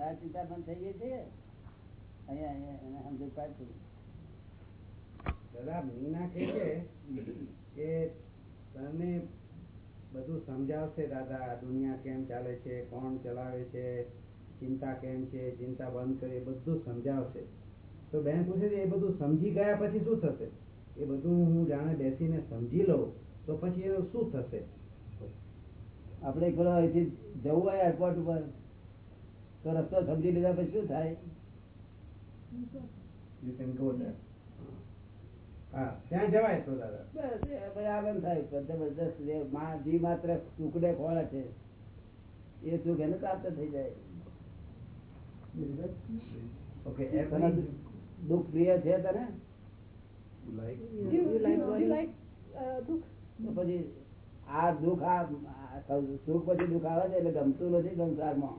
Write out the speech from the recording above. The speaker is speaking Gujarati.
તાર ચિંતા બંધ થઈ ગઈ છે. અહીંયા અહીંયા પાડતું દાદા મીના કે છે કે તને બધું સમજાવશે દાદા આ દુનિયા કેમ ચાલે છે કોણ ચલાવે છે ચિંતા કેમ છે ચિંતા બંધ કરે બધું સમજાવશે. તો બેન પૂછે છે એ બધું સમજી ગયા પછી શું થશે? એ બધું હું જાણે બેસીને સમજી લઉં તો પછી એનું શું થશે? આપણે એક પેલો અહીંથી જવું હોય એરપોર્ટ ઉપર. તો રસ્તો સમજી લીધા પછી શું થાય You can go there. હા ત્યાં જવાય તો દાદા બસ પછી થાય જબરદસ્ત જી માત્ર સુખને ખોળે છે એ સુખ એને પ્રાપ્ત થઈ જાય ઓકે દુઃખ પ્રિય છે તને uh, પછી આ દુઃખ આ આ સુખ પછી દુઃખ આવે છે એટલે ગમતું નથી સંસારમાં